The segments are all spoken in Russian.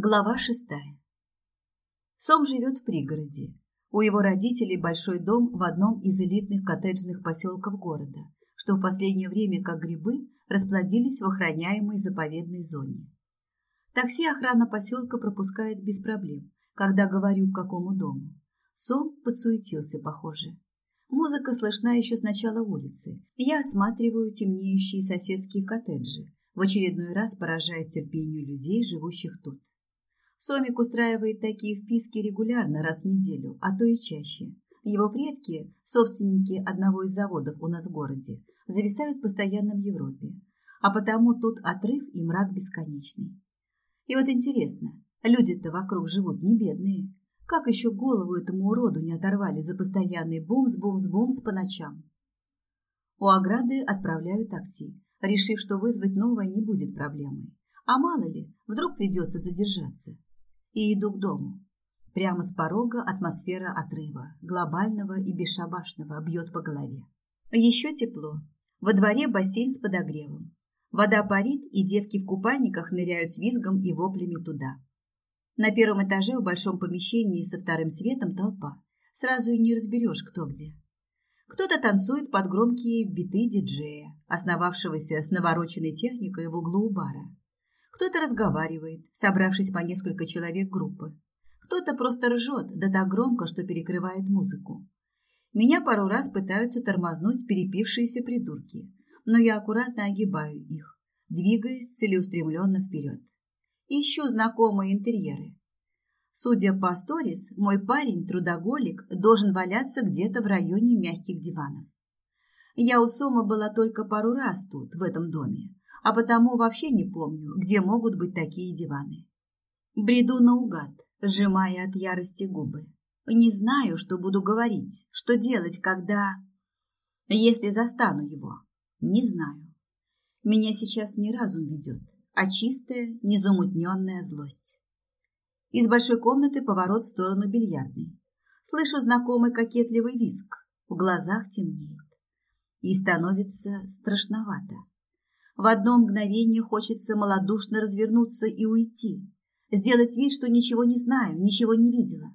Глава шестая. Сом живет в пригороде. У его родителей большой дом в одном из элитных коттеджных поселков города, что в последнее время, как грибы, расплодились в охраняемой заповедной зоне. Такси охрана поселка пропускает без проблем, когда говорю, к какому дому. Сом подсуетился, похоже. Музыка слышна еще с начала улицы. Я осматриваю темнеющие соседские коттеджи, в очередной раз поражая терпению людей, живущих тут. Сомик устраивает такие вписки регулярно, раз в неделю, а то и чаще. Его предки, собственники одного из заводов у нас в городе, зависают постоянно в Европе, а потому тут отрыв и мрак бесконечный. И вот интересно, люди-то вокруг живут не бедные. Как еще голову этому уроду не оторвали за постоянный бумс-бумс-бумс по ночам? У ограды отправляю такси, решив, что вызвать новое не будет проблемой. А мало ли, вдруг придется задержаться и иду к дому. Прямо с порога атмосфера отрыва, глобального и бесшабашного, бьет по голове. Еще тепло. Во дворе бассейн с подогревом. Вода парит, и девки в купальниках ныряют с визгом и воплями туда. На первом этаже в большом помещении со вторым светом толпа. Сразу и не разберешь, кто где. Кто-то танцует под громкие биты диджея, основавшегося с навороченной техникой в углу у бара. Кто-то разговаривает, собравшись по несколько человек группы. Кто-то просто ржет, да так громко, что перекрывает музыку. Меня пару раз пытаются тормознуть перепившиеся придурки, но я аккуратно огибаю их, двигаясь целеустремленно вперед. Ищу знакомые интерьеры. Судя по сторис, мой парень, трудоголик, должен валяться где-то в районе мягких диванов. Я у Сома была только пару раз тут, в этом доме, а потому вообще не помню, где могут быть такие диваны. Бреду наугад, сжимая от ярости губы. Не знаю, что буду говорить, что делать, когда... Если застану его. Не знаю. Меня сейчас не разум ведет, а чистая, незамутненная злость. Из большой комнаты поворот в сторону бильярдной. Слышу знакомый кокетливый визг. В глазах темнеет. И становится страшновато. В одно мгновение хочется малодушно развернуться и уйти, сделать вид, что ничего не знаю, ничего не видела.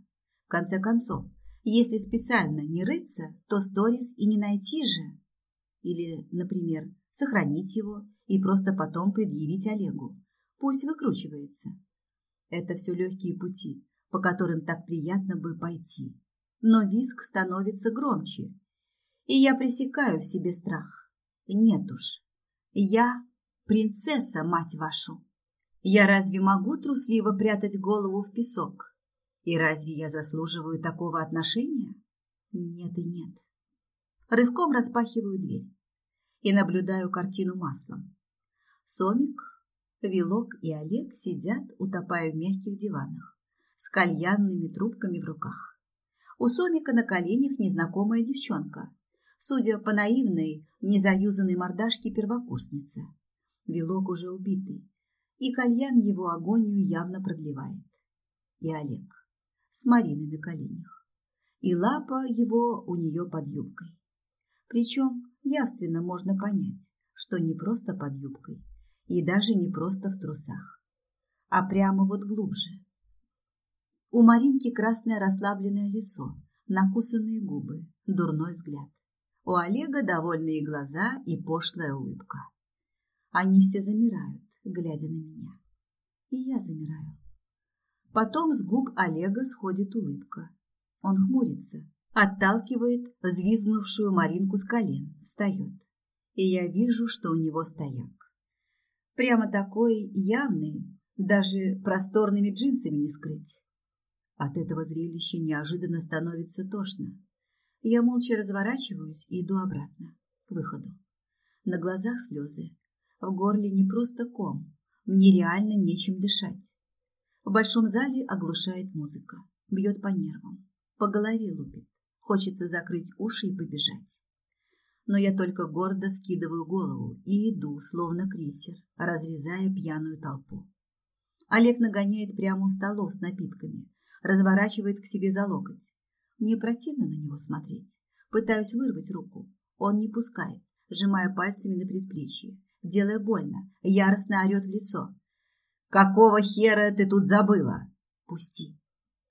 В конце концов, если специально не рыться, то сторис и не найти же. Или, например, сохранить его и просто потом предъявить Олегу. Пусть выкручивается. Это все легкие пути, по которым так приятно бы пойти. Но виск становится громче, и я пресекаю в себе страх. Нет уж, я принцесса, мать вашу. Я разве могу трусливо прятать голову в песок? И разве я заслуживаю такого отношения? Нет и нет. Рывком распахиваю дверь и наблюдаю картину маслом. Сомик, Вилок и Олег сидят, утопая в мягких диванах, с кальянными трубками в руках. У Сомика на коленях незнакомая девчонка, судя по наивной, незаюзанной мордашке первокурсницы. Вилок уже убитый, и кальян его агонию явно продлевает. И Олег с Мариной на коленях, и лапа его у нее под юбкой. Причем явственно можно понять, что не просто под юбкой, и даже не просто в трусах, а прямо вот глубже. У Маринки красное расслабленное лицо, накусанные губы, дурной взгляд. У Олега довольные глаза и пошлая улыбка. Они все замирают, глядя на меня. И я замираю. Потом с губ Олега сходит улыбка. Он хмурится, отталкивает взвизгнувшую Маринку с колен, встает. И я вижу, что у него стояк. Прямо такой явный, даже просторными джинсами не скрыть. От этого зрелища неожиданно становится тошно. Я молча разворачиваюсь и иду обратно, к выходу. На глазах слезы. В горле не просто ком. Мне реально нечем дышать. В большом зале оглушает музыка. Бьет по нервам. По голове лупит. Хочется закрыть уши и побежать. Но я только гордо скидываю голову и иду, словно крейсер, разрезая пьяную толпу. Олег нагоняет прямо у столов с напитками, разворачивает к себе за локоть. Мне противно на него смотреть. Пытаюсь вырвать руку. Он не пускает, сжимая пальцами на предплечье, делая больно, яростно орет в лицо. Какого хера ты тут забыла? Пусти.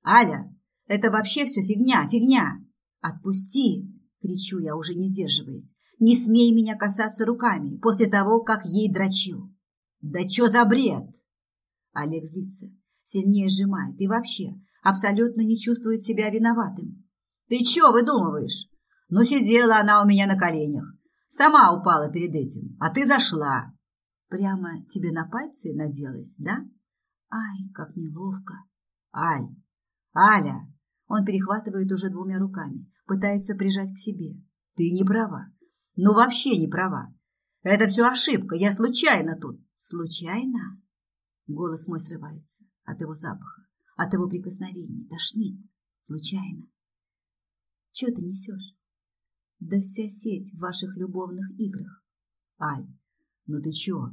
Аля, это вообще все фигня, фигня. Отпусти, кричу я, уже не сдерживаясь. Не смей меня касаться руками после того, как ей дрочил. Да чё за бред? Олег злится, сильнее сжимает и вообще абсолютно не чувствует себя виноватым. Ты чё выдумываешь? Ну, сидела она у меня на коленях. Сама упала перед этим, а ты зашла. Прямо тебе на пальцы наделась, да? Ай, как неловко. Аль, Аля. Он перехватывает уже двумя руками, пытается прижать к себе. Ты не права. Ну, вообще не права. Это все ошибка, я случайно тут. Случайно? Голос мой срывается от его запаха, от его прикосновений, тошнит. Случайно. Че ты несешь? Да вся сеть в ваших любовных играх. Аль, ну ты чё?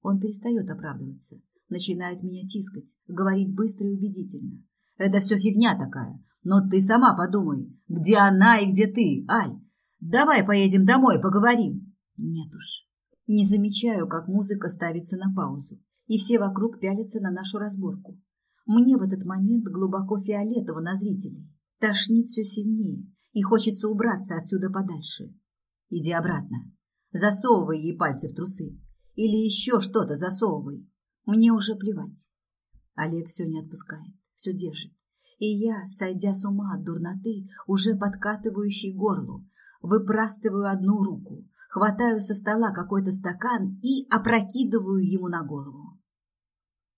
Он перестает оправдываться, начинает меня тискать, говорить быстро и убедительно. Это все фигня такая. Но ты сама подумай, где она и где ты, Аль. Давай поедем домой, поговорим. Нет уж. Не замечаю, как музыка ставится на паузу, и все вокруг пялятся на нашу разборку. Мне в этот момент глубоко фиолетово на зрителей. Тошнит все сильнее, и хочется убраться отсюда подальше. Иди обратно. Засовывай ей пальцы в трусы. Или еще что-то засовывай. Мне уже плевать. Олег все не отпускает, все держит. И я, сойдя с ума от дурноты, уже подкатывающей горлу, выпрастываю одну руку, хватаю со стола какой-то стакан и опрокидываю ему на голову.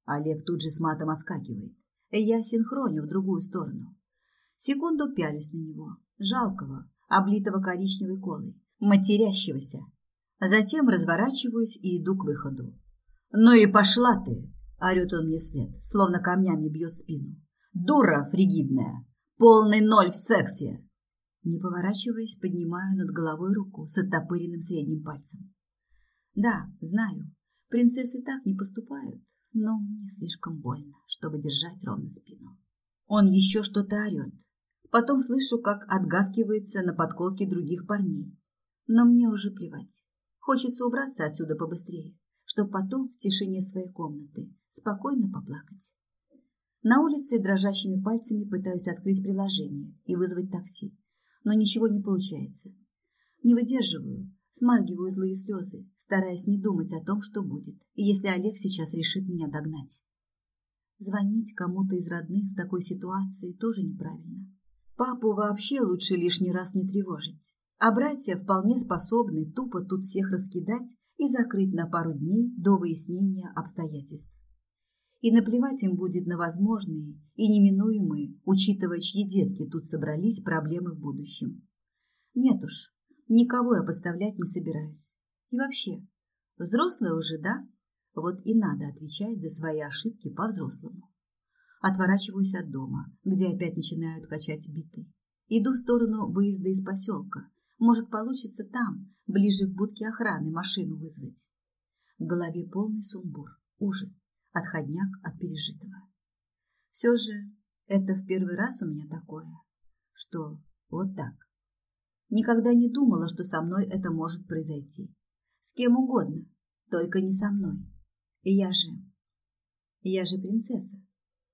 Олег тут же с матом отскакивает. Я синхроню в другую сторону. Секунду пялюсь на него, жалкого, облитого коричневой колой, матерящегося, Затем разворачиваюсь и иду к выходу. «Ну и пошла ты!» – орет он мне вслед, словно камнями бьет спину. «Дура фригидная! Полный ноль в сексе!» Не поворачиваясь, поднимаю над головой руку с оттопыренным средним пальцем. Да, знаю, принцессы так не поступают, но мне слишком больно, чтобы держать ровно спину. Он еще что-то орет. Потом слышу, как отгавкивается на подколке других парней. Но мне уже плевать. Хочется убраться отсюда побыстрее, чтобы потом в тишине своей комнаты спокойно поплакать. На улице дрожащими пальцами пытаюсь открыть приложение и вызвать такси, но ничего не получается. Не выдерживаю, смаргиваю злые слезы, стараясь не думать о том, что будет, если Олег сейчас решит меня догнать. Звонить кому-то из родных в такой ситуации тоже неправильно. Папу вообще лучше лишний раз не тревожить а братья вполне способны тупо тут всех раскидать и закрыть на пару дней до выяснения обстоятельств. И наплевать им будет на возможные и неминуемые, учитывая, чьи детки тут собрались, проблемы в будущем. Нет уж, никого я поставлять не собираюсь. И вообще, взрослые уже, да? Вот и надо отвечать за свои ошибки по-взрослому. Отворачиваюсь от дома, где опять начинают качать биты. Иду в сторону выезда из поселка, может, получится там, ближе к будке охраны, машину вызвать. В голове полный сумбур, ужас, отходняк от пережитого. Все же это в первый раз у меня такое, что вот так. Никогда не думала, что со мной это может произойти. С кем угодно, только не со мной. И я же... Я же принцесса.